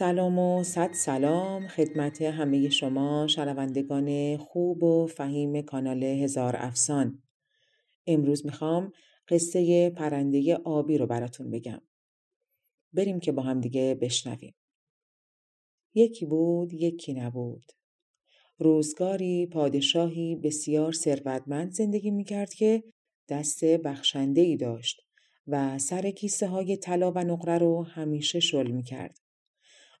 سلام و صد سلام. خدمت همه شما شنوندگان خوب و فهیم کانال هزار افسان. امروز می‌خوام قصه پرنده آبی رو براتون بگم. بریم که با هم دیگه بشنویم. یکی بود یکی نبود. روزگاری پادشاهی بسیار ثروتمند زندگی می‌کرد که دست بخشنده ای داشت و سر کیسه های طلا و نقره رو همیشه شل می‌کرد.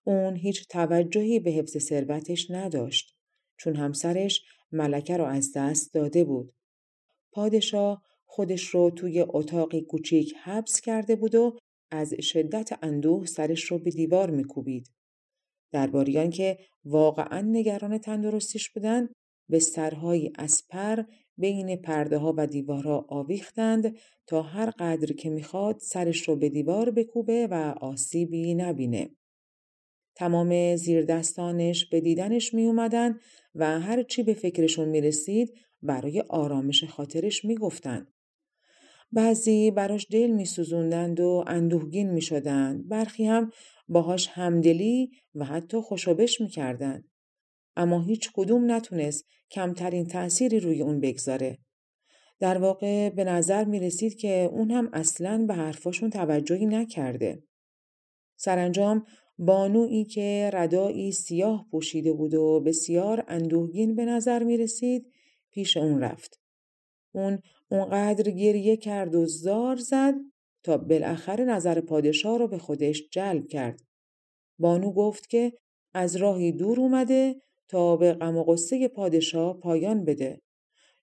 اون هیچ توجهی به حفظ ثروتش نداشت چون همسرش ملکه رو از دست داده بود. پادشاه خودش رو توی اتاقی کوچیک حبس کرده بود و از شدت اندوه سرش رو به دیوار میکوبید. درباریان که واقعا نگران تندرستیش بودند به سرهایی از پر بین پرده ها و دیوارها آویختند تا هر قدر که می‌خواد سرش رو به دیوار بکوبه و آسیبی نبینه. تمام زیردستانش به دیدنش می اومدن و هر چی به فکرشون می رسید برای آرامش خاطرش می گفتن. بعضی براش دل می سوزوندند و اندوهگین می شدند. برخی هم باهاش همدلی و حتی خوشبش می کردن. اما هیچ کدوم نتونست کمترین تأثیری روی اون بگذاره. در واقع به نظر می رسید که اون هم اصلا به حرفاشون توجهی نکرده. سرانجام بانویی که ردایی سیاه پوشیده بود و بسیار اندوهگین به نظر می رسید پیش اون رفت. اون اونقدر گریه کرد و زار زد تا بالاخره نظر پادشاه رو به خودش جلب کرد. بانو گفت که از راهی دور اومده تا به غم و غصه پادشاه پایان بده.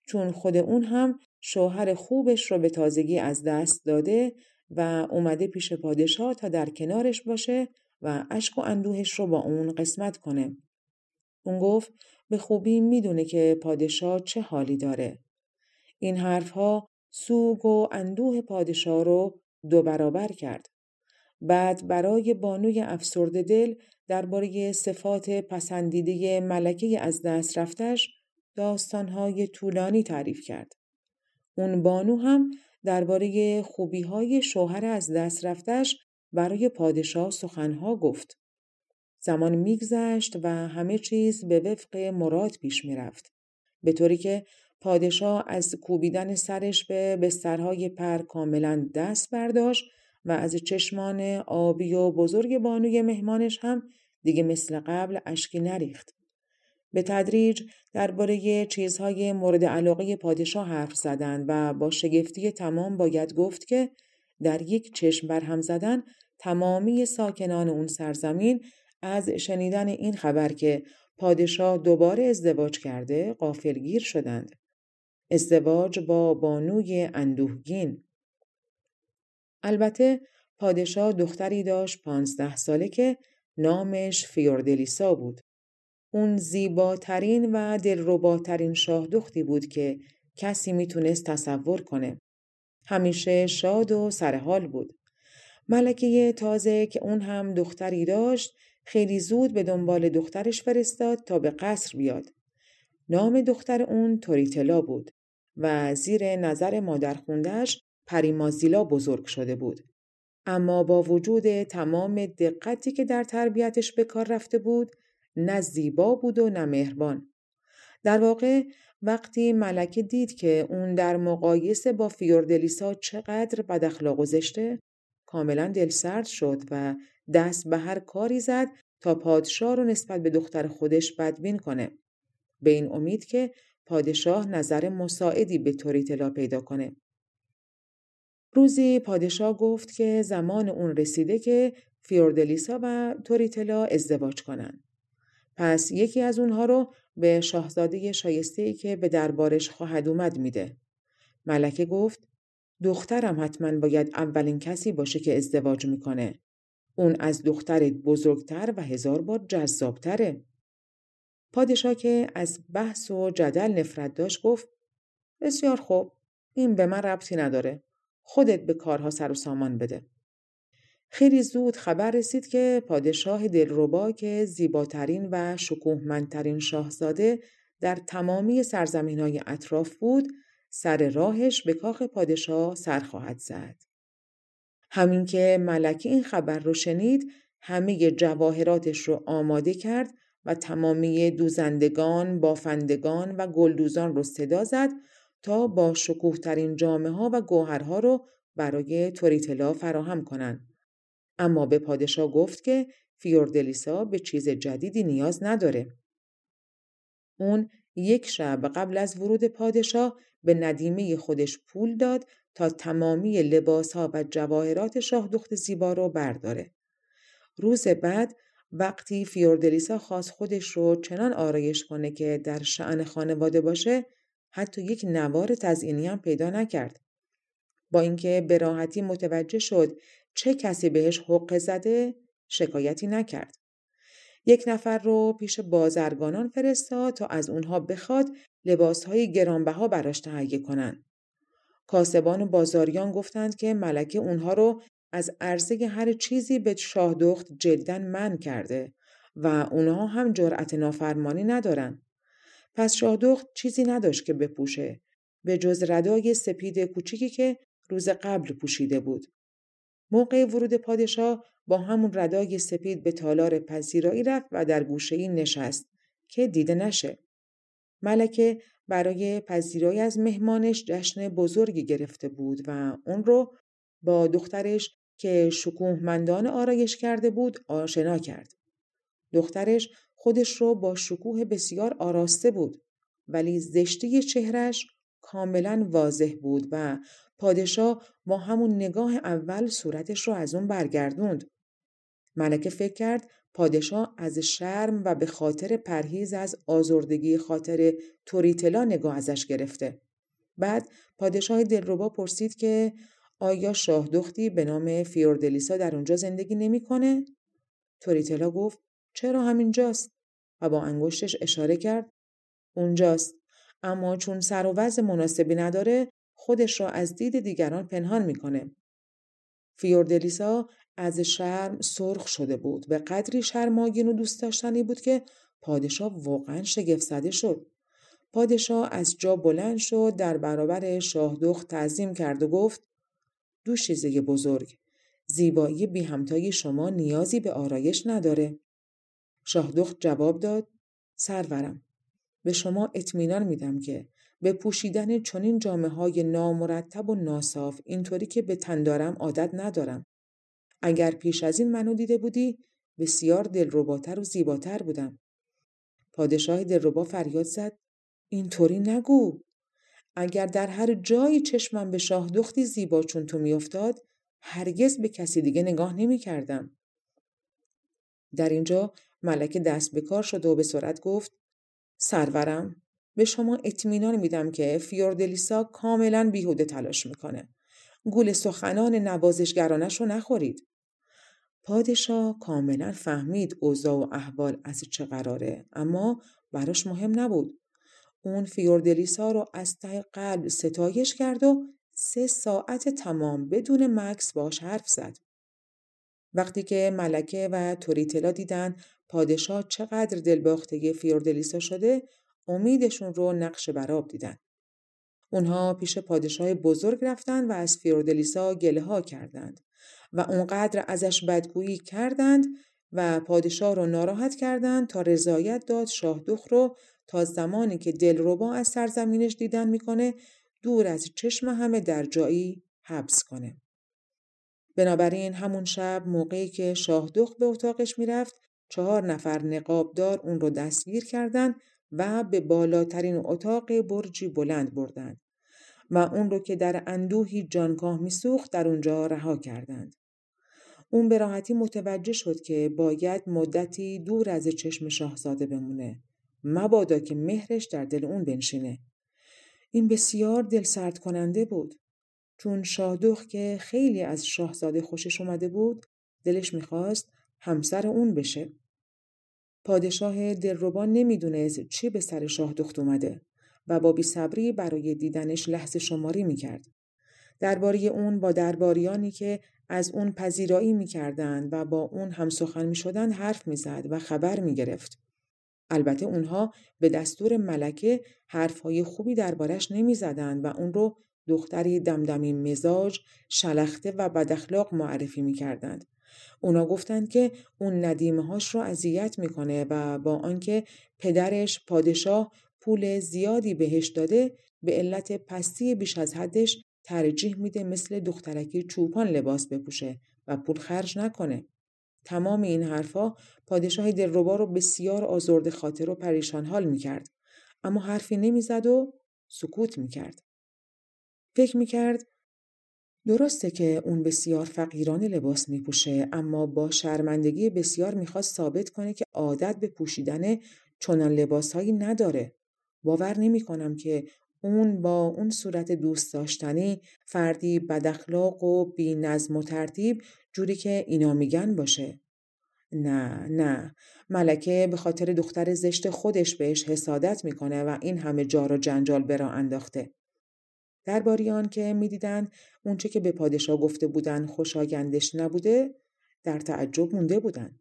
چون خود اون هم شوهر خوبش رو به تازگی از دست داده و اومده پیش پادشاه تا در کنارش باشه و اشک و اندوهش رو با اون قسمت کنه. اون گفت به خوبی می‌دونه که پادشاه چه حالی داره. این حرفها سوگ و اندوه پادشاه رو دو برابر کرد. بعد برای بانوی افسرده دل درباره صفات پسندیده ملکه از دست رفتش داستانهای طولانی تعریف کرد. اون بانو هم درباره خوبیهای شوهر از دست رفتش برای پادشاه سخنها گفت. زمان میگذشت و همه چیز به وفق مراد پیش می‌رفت. به طوری که پادشاه از کوبیدن سرش به بسترهای پر کاملا دست برداشت و از چشمان آبی و بزرگ بانوی مهمانش هم دیگه مثل قبل اشکی نریخت. به تدریج درباره چیزهای مورد علاقه پادشاه حرف زدند و با شگفتی تمام باید گفت که در یک چشم برهم زدن تمامی ساکنان اون سرزمین از شنیدن این خبر که پادشاه دوباره ازدواج کرده قافلگیر شدند. ازدواج با بانوی اندوهگین البته پادشاه دختری داشت پانزده ساله که نامش فیوردلیسا بود. اون زیباترین و دلرباترین شاه دختی بود که کسی می‌تونست تصور کنه. همیشه شاد و سرحال بود. ملکه تازه که اون هم دختری داشت خیلی زود به دنبال دخترش فرستاد تا به قصر بیاد. نام دختر اون توریتلا بود و زیر نظر مادر خوندهش پریمازیلا بزرگ شده بود. اما با وجود تمام دقتی که در تربیتش به کار رفته بود نه زیبا بود و نه مهربان. در واقع وقتی ملکه دید که اون در مقایسه با فیوردلیسا چقدر بد اخلاق و زشته کاملا دلسرد شد و دست به هر کاری زد تا پادشاه رو نسبت به دختر خودش بدبین کنه. به این امید که پادشاه نظر مساعدی به توریتلا پیدا کنه. روزی پادشاه گفت که زمان اون رسیده که فیوردلیسا و توریتلا ازدواج کنن. پس یکی از اونها رو به شاهزاده شایسته ای که به دربارش خواهد اومد میده. ملکه گفت دخترم حتما باید اولین کسی باشه که ازدواج می‌کنه. اون از دخترت بزرگتر و هزار بار جذابتره. پادشاه که از بحث و جدل نفرت داشت گفت بسیار خوب این به من ربطی نداره. خودت به کارها سر و سامان بده. خیلی زود خبر رسید که پادشاه دلربا که زیباترین و شکوهمندترین شاهزاده در تمامی سرزمین های اطراف بود سر راهش به کاخ پادشاه سر خواهد زد. همین که ملکه این خبر رو شنید همه جواهراتش رو آماده کرد و تمامی دوزندگان، بافندگان و گلدوزان رو صدا زد تا با شکوهترین جامعه ها و گوهرها رو برای توریتلا فراهم کنند. اما به پادشاه گفت که فیوردلیسا به چیز جدیدی نیاز نداره. اون یک شب قبل از ورود پادشاه به ندیمه خودش پول داد تا تمامی لباس ها و جواهرات شاه دخت زیبا رو برداره. روز بعد وقتی فیوردلیسا خواست خودش رو چنان آرایش کنه که در شعن خانواده باشه حتی یک نوار تزئینی هم پیدا نکرد. با اینکه به راحتی متوجه شد چه کسی بهش حق زده شکایتی نکرد. یک نفر رو پیش بازرگانان فرستاد تا از اونها بخواد لباسهای گرانبها براش تهیه کنن. کاسبان و بازاریان گفتند که ملکه اونها رو از عرضه هر چیزی به شاهدخت جلدن من کرده و اونها هم جرأت نافرمانی ندارن. پس شاهدخت چیزی نداشت که بپوشه به جز ردای سپید کوچیکی که روز قبل پوشیده بود. موقع ورود پادشاه با همون ردای سپید به تالار پذیرایی رفت و در گوشه ای نشست که دیده نشه. ملکه برای پذیرایی از مهمانش جشن بزرگی گرفته بود و اون رو با دخترش که شکوهمندان آرایش کرده بود آشنا کرد. دخترش خودش رو با شکوه بسیار آراسته بود ولی زشتی چهرش کاملا واضح بود و پادشاه با همون نگاه اول صورتش رو از اون برگردوند. ملکه فکر کرد پادشاه از شرم و به خاطر پرهیز از آزردگی خاطر توریتلا نگاه ازش گرفته. بعد پادشاه دلربا پرسید که آیا شاه دختی به نام فیوردلیسا در اونجا زندگی نمی‌کنه؟ توریتلا گفت چرا همینجاست؟ و با انگشتش اشاره کرد اونجاست اما چون سر و وضع مناسبی نداره خودش را از دید دیگران پنهان می‌کنه. فیوردلیسا از شرم سرخ شده بود. به قدری شرماگین و دوست داشتنی بود که پادشاه واقعا شگفت زده شد. پادشاه از جا بلند شد در برابر شاهدخت تعظیم کرد و گفت دو شیزه بزرگ زیبایی بی همتای شما نیازی به آرایش نداره. شاهدخت جواب داد سرورم به شما اطمینان میدم که به پوشیدن چنین جامعه های نامرتب و ناصاف اینطوری که به تن دارم عادت ندارم. اگر پیش از این منو دیده بودی بسیار دلرباتر و زیباتر بودم. پادشاه دلربا فریاد زد اینطوری نگو. اگر در هر جایی چشمم به شاه دختی زیبا چون تو میافتاد هرگز به کسی دیگه نگاه نمی کردم. در اینجا ملکه دست به شد و به سرعت گفت سرورم به شما اطمینان میدم که فیوردلیسا کاملا بیهوده تلاش می‌کنه. گول سخنان نوازشگرانش رو نخورید. پادشاه کاملا فهمید اوضاع و احوال از چه قراره اما براش مهم نبود. اون فیوردلیسا رو از ته قلب ستایش کرد و سه ساعت تمام بدون مکس باش حرف زد. وقتی که ملکه و توریتلا دیدن پادشاه چقدر دلباخته فیوردلیسا شده امیدشون رو نقش براب دیدن. اونها پیش پادشاه بزرگ رفتند و از فیوردلیسا گله ها کردند و اونقدر ازش بدگویی کردند و پادشاه رو ناراحت کردند تا رضایت داد شاهدخ رو تا زمانی که دلربا از سرزمینش دیدن می‌کنه دور از چشم همه در جایی حبس کنه. بنابراین همون شب موقعی که شاهدخ به اتاقش می‌رفت چهار نفر نقابدار اون رو دستگیر کردند و به بالاترین اتاق برجی بلند بردند و اون رو که در اندوهی جانکاه میسوخت در اونجا رها کردند. اون به راحتی متوجه شد که باید مدتی دور از چشم شاهزاده بمونه. مبادا که مهرش در دل اون بنشینه. این بسیار دلسرد کننده بود. چون شاهدوخ که خیلی از شاهزاده خوشش اومده بود دلش می‌خواست همسر اون بشه. پادشاه دلربا نمی‌دونست چی به سر شاهدخت اومده و با صبری برای دیدنش لحظه شماری می‌کرد. درباره اون با درباریانی که از اون پذیرایی می‌کردند و با اون هم سخن می‌شدند حرف می‌زد و خبر می‌گرفت. البته اونها به دستور ملکه حرفهای خوبی دربارش نمی‌زدند و اون رو دختری دمدمی مزاج، شلخته و بداخلاق معرفی می‌کردند. اونا گفتند که اون ندیمه هاش رو اذیت می‌کنه و با آنکه پدرش پادشاه پول زیادی بهش داده به علت پستی بیش از حدش ترجیح میده مثل دخترکی چوپان لباس بپوشه و پول خرج نکنه. تمام این حرفا پادشاه دلربا رو بسیار آزرد خاطر و پریشان حال می‌کرد. اما حرفی نمی‌زد و سکوت می‌کرد. فکر می‌کرد درسته که اون بسیار فقیرانه لباس میپوشه اما با شرمندگی بسیار می‌خواست ثابت کنه که عادت به پوشیدن چنان لباسهایی نداره. باور نمی کنم که اون با اون صورت دوست داشتنی فردی بداخلاق و بی نظم و ترتیب جوری که اینا میگن باشه. نه نه ملکه به خاطر دختر زشت خودش بهش حسادت می‌کنه و این همه جار و جنجال برا انداخته. درباریان که می‌دیدند اونچه که به پادشاه گفته بودن خوشایندش نبوده در تعجب مونده بودند.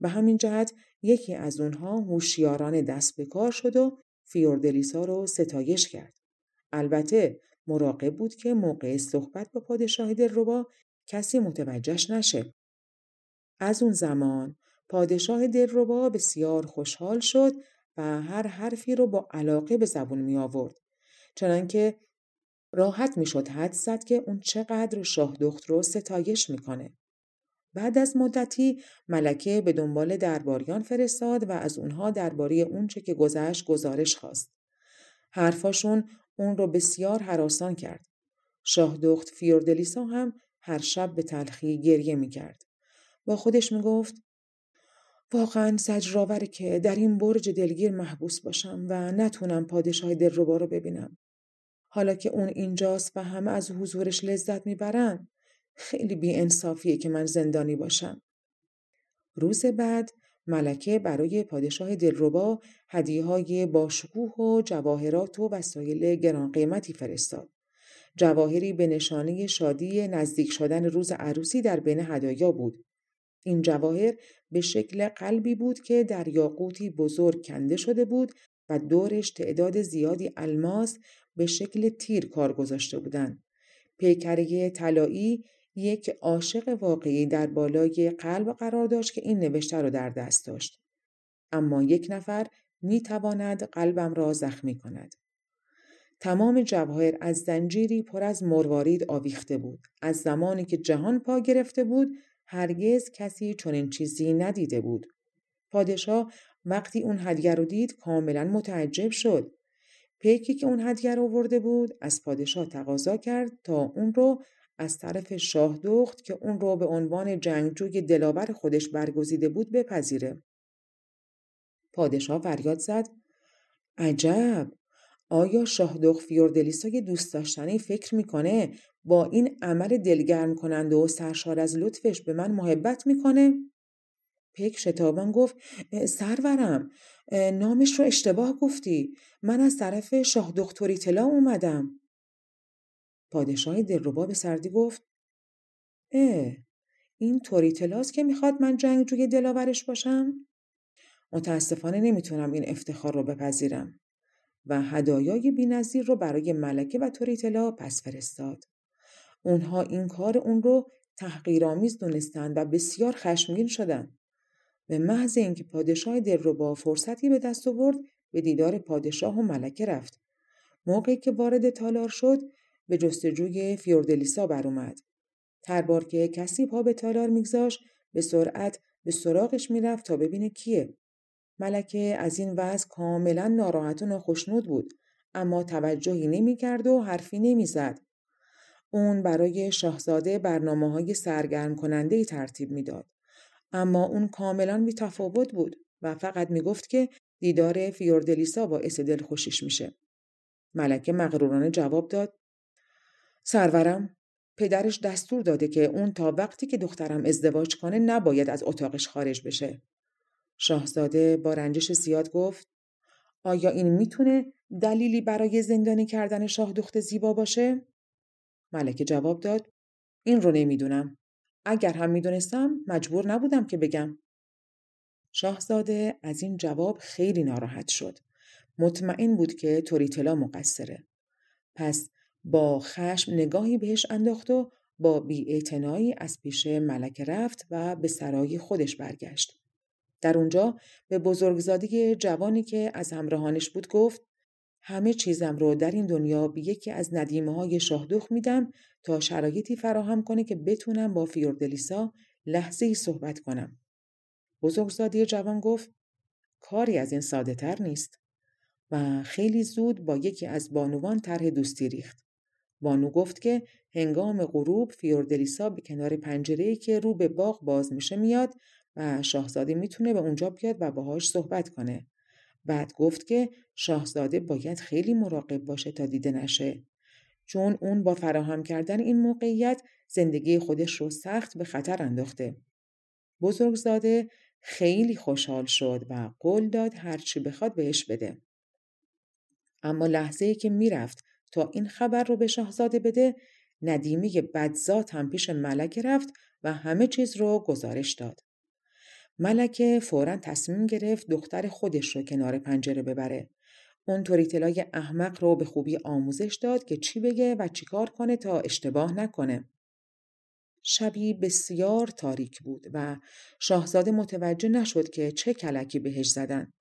به همین جهت یکی از اونها هوشیاران دست به کار شد و فیوردلیسا رو ستایش کرد. البته مراقب بود که موقع صحبت با پادشاه دلربا کسی متوجهش نشه. از اون زمان پادشاه دلربا بسیار خوشحال شد و هر حرفی رو با علاقه به زبون می آورد. چنانکه راحت می‌شد حد زد که اون چقدر شاه دخت رو ستایش می‌کنه. بعد از مدتی ملکه به دنبال درباریان فرستاد و از اونها درباره اونچه که گذشت گزارش خواست. حرفاشون اون رو بسیار حراسان کرد. شاه دخت فیوردلیسا هم هر شب به تلخی گریه می‌کرد. با خودش می‌گفت واقعا زجرآوره که در این برج دلگیر محبوس باشم و نتونم پادشاه دلربا رو ببینم. حالا که اون اینجاست و همه از حضورش لذت می‌برن خیلی بی انصافیه که من زندانی باشم. روز بعد ملکه برای پادشاه دلربا هدیه های باشکوه و جواهرات و وسایل گران قیمتی فرستاد. جواهری به نشانه شادی نزدیک شدن روز عروسی در بین هدایا بود. این جواهر به شکل قلبی بود که در یاقوتی بزرگ کنده شده بود و دورش تعداد زیادی الماس به شکل تیر کار گذاشته بودند. پیکره طلایی یک عاشق واقعی در بالای قلب قرار داشت که این نوشته رو در دست داشت. اما یک نفر می تواند قلبم را زخمی کند. تمام جواهر از زنجیری پر از مروارید آویخته بود. از زمانی که جهان پا گرفته بود هرگز کسی چنین چیزی ندیده بود. پادشاه وقتی اون هدیه رو دید کاملا متعجب شد. پیکی که اون هدیه رو آورده بود از پادشاه تقاضا کرد تا اون رو از طرف شاه دخت که اون رو به عنوان جنگجوی دلاور خودش برگزیده بود بپذیره. پادشاه فریاد زد عجب آیا شاه دخت فیوردلیسای دوست داشتنی فکر می‌کنه با این عمل دلگرم کننده و سرشار از لطفش به من محبت می‌کنه؟ پیک شتابان گفت سرورم نامش رو اشتباه گفتی. من از طرف شاه دکتری طلا اومدم. پادشاه دلربا به سردی گفت اه این توریتلاس که می‌خواد من جنگجوی دلاورش باشم؟ متاسفانه نمی‌تونم این افتخار رو بپذیرم. و هدایای بینظیر رو برای ملکه و توریتلا پس فرستاد. اونها این کار اون رو تحقیرآمیز دونستند و بسیار خشمگین شدند. به محض اینکه پادشاه دلربا فرصتی به دست آورد به دیدار پادشاه و ملکه رفت. موقعی که وارد تالار شد به جستجوی فیوردلیسا اومد. هر بار که کسی پا به تالار میگذاشت به سرعت به سراغش می‌رفت تا ببینه کیه. ملکه از این وضع کاملا ناراحت و ناخشنود بود اما توجهی نمی‌کرد و حرفی نمی‌زد. اون برای شاهزاده برنامه های سرگرم کننده ترتیب می‌داد. اما اون کاملا بی تفاوت بود و فقط می‌گفت که دیدار فیوردلیسا باعث دلخوشیش میشه. ملکه مغرورانه جواب داد سرورم پدرش دستور داده که اون تا وقتی که دخترم ازدواج کنه نباید از اتاقش خارج بشه. شاهزاده با رنجش زیاد گفت آیا این می‌تونه دلیلی برای زندانی کردن شاه دخت زیبا باشه؟ ملکه جواب داد این رو نمی‌دونم. اگر هم می‌دونستم مجبور نبودم که بگم. شاهزاده از این جواب خیلی ناراحت شد. مطمئن بود که توریتلا مقصره. پس با خشم نگاهی بهش انداخت و با بیاعتنایی از پیش ملکه رفت و به سرای خودش برگشت. در اونجا به بزرگزادی جوانی که از همراهانش بود گفت همه چیزم رو در این دنیا به یکی از ندیمه های شاهدخ میدم تا شرایطی فراهم کنه که بتونم با فیوردلیسا لحظه ای صحبت کنم. بزرگزادی جوان گفت کاری از این ساده تر نیست و خیلی زود با یکی از بانوان طرح دوستی ریخت. بانو گفت که هنگام غروب فیوردلیسا به کنار پنجره که رو به باغ باز میشه میاد و شاهزاده می‌تونه به اونجا بیاد و باهاش صحبت کنه. بعد گفت که شاهزاده باید خیلی مراقب باشه تا دیده نشه. چون اون با فراهم کردن این موقعیت زندگی خودش رو سخت به خطر انداخته. بزرگزاده خیلی خوشحال شد و قول داد هرچی بخواد بهش بده. اما لحظه ای که می‌رفت تا این خبر رو به شاهزاده بده ندیمه بدزات هم پیش ملکه رفت و همه چیز رو گزارش داد. ملکه فورا تصمیم گرفت دختر خودش رو کنار پنجره ببره. اون توریتلای احمق رو به خوبی آموزش داد که چی بگه و چیکار کنه تا اشتباه نکنه. شبی بسیار تاریک بود و شاهزاده متوجه نشد که چه کلکی بهش زدن.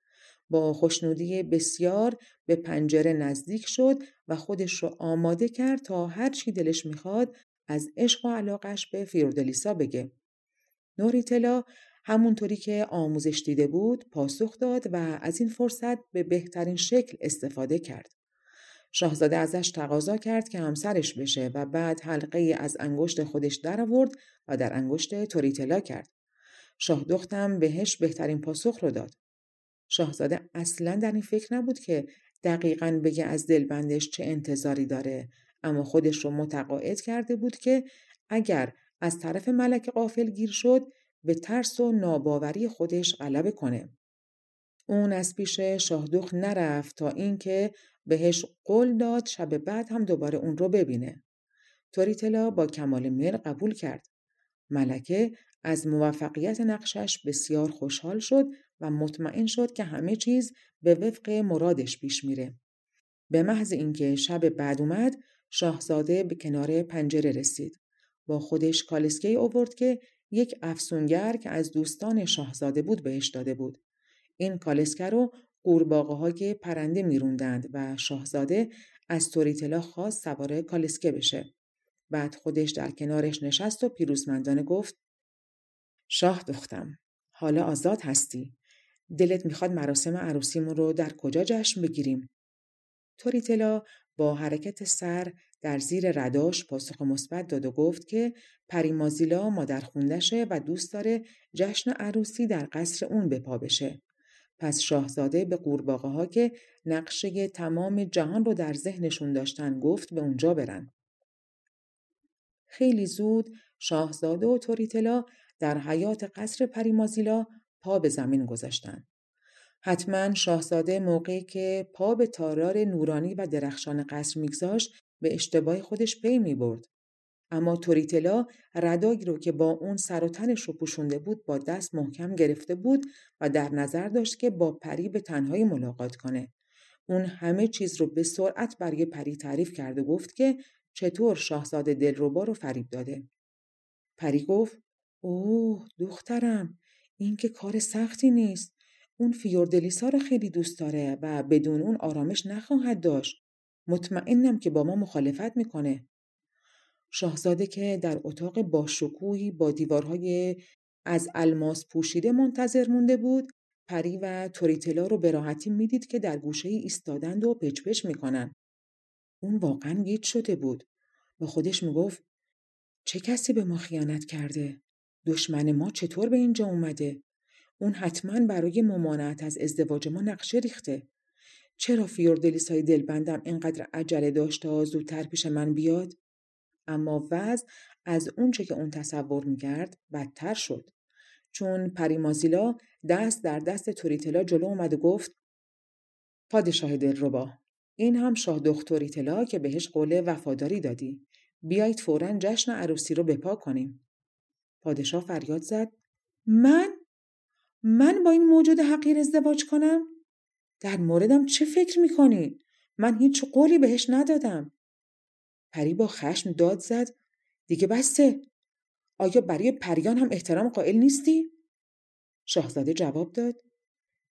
با خوشنودی بسیار به پنجره نزدیک شد و خودش رو آماده کرد تا هر چی دلش می‌خواد از عشق و علاقش به فیوردلیسا بگه. نوریتلا همونطوری که آموزش دیده بود پاسخ داد و از این فرصت به بهترین شکل استفاده کرد. شاهزاده ازش تقاضا کرد که همسرش بشه و بعد حلقه از انگشت خودش در آورد و در انگشت توریتلا کرد. شاه دختم بهش بهترین پاسخ رو داد. شاهزاده اصلا در این فکر نبود که دقیقا بگه از دلبندش چه انتظاری داره اما خودش رو متقاعد کرده بود که اگر از طرف ملک قافل گیر شد به ترس و ناباوری خودش غلبه کنه. اون از پیش شاهدخ نرفت تا اینکه بهش قول داد شب بعد هم دوباره اون رو ببینه. توریتلا با کمال میل قبول کرد. ملکه از موفقیت نقشش بسیار خوشحال شد و مطمئن شد که همه چیز به وفق مرادش پیش میره. به محض اینکه شب بعد اومد شاهزاده به کنار پنجره رسید. با خودش کالسکه اوورد که یک افسونگر که از دوستان شاهزاده بود بهش داده بود. این کالسکه رو قورباغه های پرنده میروندند و شاهزاده از توریتلا خواست سوار کالسکه بشه. بعد خودش در کنارش نشست و پیروزمندانه گفت شاه دختم حالا آزاد هستی دلت می‌خواد مراسم عروسیمون رو در کجا جشن بگیریم توریتلا با حرکت سر در زیر رداش پاسخ مثبت داد و گفت که پریمازیلا مادر خوندشه و دوست داره جشن عروسی در قصر اون به پا بشه. پس شاهزاده به قورباغه ها که نقشه تمام جهان رو در ذهنشون داشتن گفت به اونجا برن. خیلی زود شاهزاده و توریتلا در حیات قصر پریمازیلا پا به زمین گذاشتن. حتما شاهزاده موقعی که پا به تارار نورانی و درخشان قصر میگذاشت به اشتباه خودش پی می برد. اما توریتلا ردایی رو که با اون سر و تنش رو پوشونده بود با دست محکم گرفته بود و در نظر داشت که با پری به تنهایی ملاقات کنه. اون همه چیز رو به سرعت برای پری تعریف کرد و گفت که چطور شاهزاده دلربا رو فریب داده. پری گفت اوه دخترم این که کار سختی نیست. اون فیوردلیسا رو خیلی دوست داره و بدون اون آرامش نخواهد داشت. مطمئنم که با ما مخالفت می‌کنه. شاهزاده که در اتاق با شکوهی با دیوارهای از الماس پوشیده منتظر مونده بود پری و توریتلا رو به راحتی می‌دید که در گوشه ای ایستادند و پچ می‌کنن. اون واقعا گیج شده بود. با خودش می‌گفت چه کسی به ما خیانت کرده؟ دشمن ما چطور به اینجا اومده؟ اون حتما برای ممانعت از ازدواج ما نقشه ریخته. چرا فیوردلیسای دلبندم اینقدر عجله داشت تا زودتر پیش من بیاد؟ اما وضع از اونچه که اون تصور می‌کرد بدتر شد. چون پریمازیلا دست در دست توریتلا جلو اومد و گفت پادشاه دلربا این هم شاه دختوریتلا که بهش قول وفاداری دادی. بیایید فورا جشن عروسی رو بپا کنیم. پادشاه فریاد زد من؟ من با این موجود حقیر ازدواج کنم؟ در موردم چه فکر می‌کنی؟ من هیچ قولی بهش ندادم. پری با خشم داد زد دیگه بسته. آیا برای پریان هم احترام قائل نیستی؟ شاهزاده جواب داد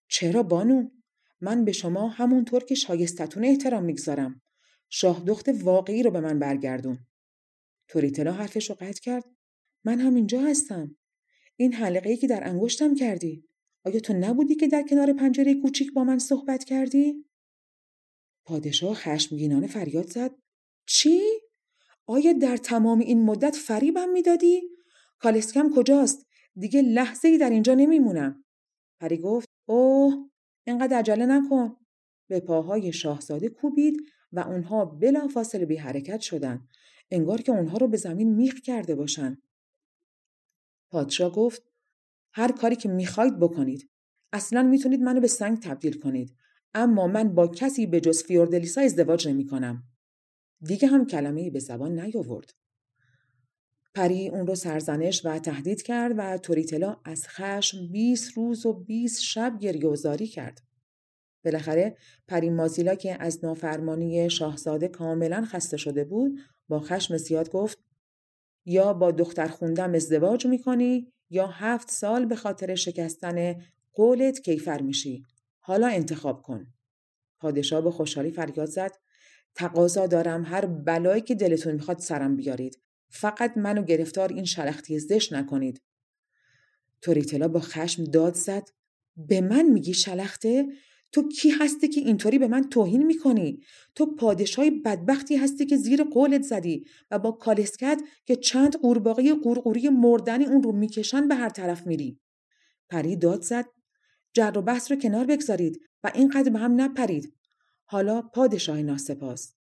چرا بانو؟ من به شما همونطور که شایستتون احترام می‌گذارم. شاه دخت واقعی رو به من برگردون. توریتلا حرفش رو قطع کرد. من هم اینجا هستم. این حلقه ای که در انگشتم کردی. آیا تو نبودی که در کنار پنجره کوچیک با من صحبت کردی؟ پادشاه خشمگینانه فریاد زد. چی؟ آیا در تمام این مدت فریبم می‌دادی؟ کالسکم کجاست؟ دیگه لحظه ای در اینجا نمیمونم. پری گفت اوه اینقدر عجله نکن. به پاهای شاهزاده کوبید و اونها بلافاصله بی حرکت شدند. انگار که اونها رو به زمین میخ کرده باشن. پادشاه گفت هر کاری که می‌خواید بکنید. اصلا می‌تونید منو به سنگ تبدیل کنید. اما من با کسی به جز فیوردلیسا ازدواج نمی کنم. دیگه هم کلمه به زبان نیاورد. پری اون رو سرزنش و تهدید کرد و توریتلا از خشم 20 روز و 20 شب گریه‌گذاری کرد. بالاخره پری مازیلا که از نافرمانی شاهزاده کاملا خسته شده بود با خشم زیاد گفت یا با دختر خوندم ازدواج می‌کنی یا هفت سال به خاطر شکستن قولت کیفر میشی. حالا انتخاب کن. پادشاه به خوشحالی فریاد زد تقاضا دارم هر بلایی که دلتون می‌خواد سرم بیارید. فقط منو گرفتار این شلختی زش نکنید. توریتلا با خشم داد زد به من میگی شلخته؟ تو کی هستی که اینطوری به من توهین می‌کنی؟ تو پادشاهی بدبختی هستی که زیر قولت زدی و با کالسکت که چند قورباغه قورقوری مردنی اون رو می‌کشن به هر طرف میری. پری داد زد جر و بحث رو کنار بگذارید و اینقدر به هم نپرید. حالا پادشاه ناسپاس.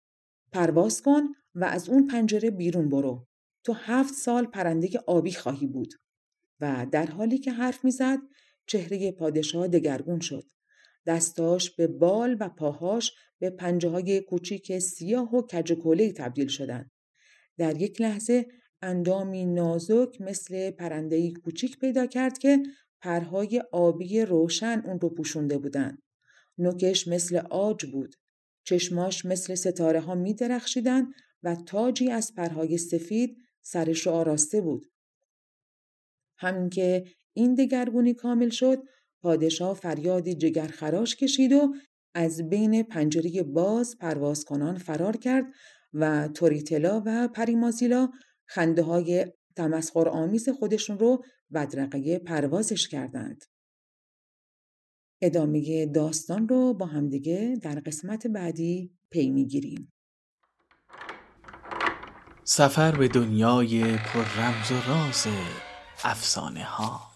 پرواز کن و از اون پنجره بیرون برو. تو هفت سال پرنده آبی خواهی بود. و در حالی که حرف می‌زد چهره پادشاه دگرگون شد. دستاش به بال و پاهاش به پنجه های کوچیک سیاه و کجکوله تبدیل شدند. در یک لحظه اندامی نازک مثل پرندهی کوچیک پیدا کرد که پرهای آبی روشن اون رو پوشونده بودند. نوکش مثل آج بود. چشماش مثل ستاره ها می درخشیدن و تاجی از پرهای سفید سرش رو آراسته بود. همین که این دگرگونی کامل شد پادشاه فریادی جگرخراش کشید و از بین پنجره باز پرواز کنان فرار کرد و توریتلا و پریمازیلا خنده های تمسخر آمیز خودشون رو بدرقه پروازش کردند. ادامه داستان رو با همدیگه در قسمت بعدی پی می‌گیریم. سفر به دنیای پر رمز و راز افسانه ها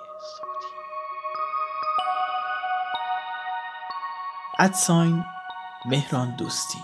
ادساین مهران دوستی.